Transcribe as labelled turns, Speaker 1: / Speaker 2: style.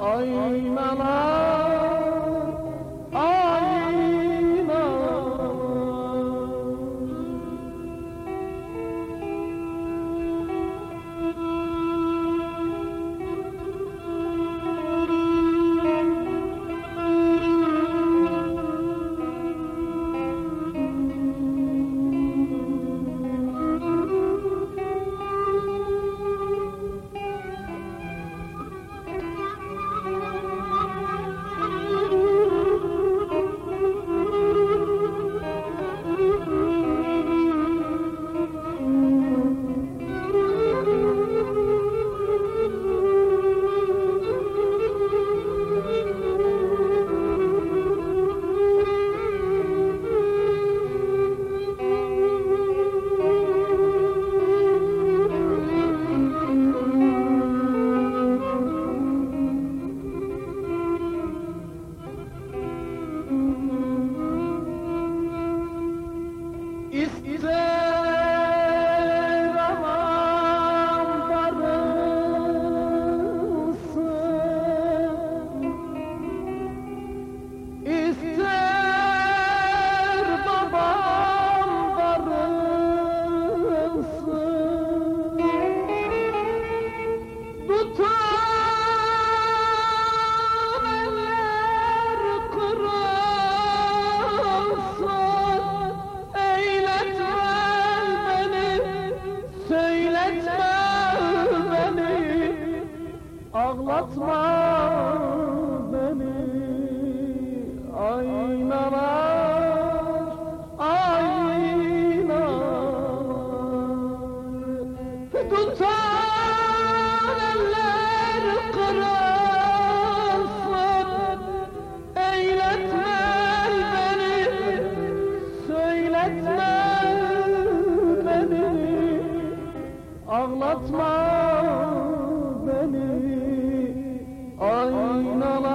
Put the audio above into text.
Speaker 1: ah, Aynalar, What's anlatma Namo